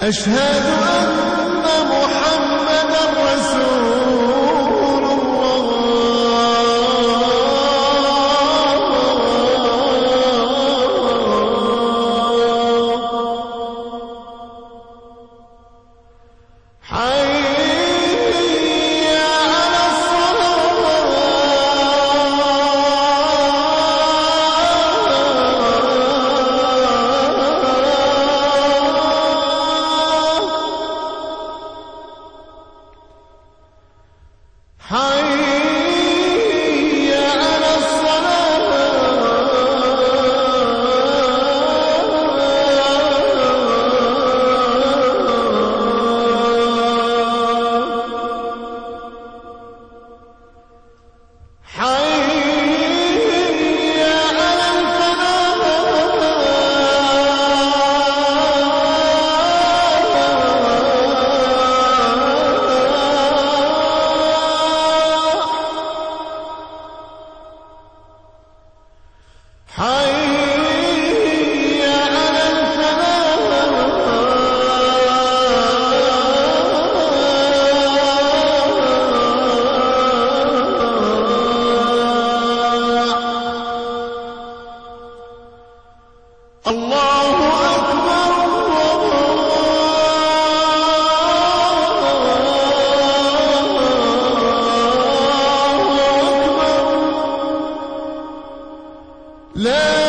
أشهد اللہ Let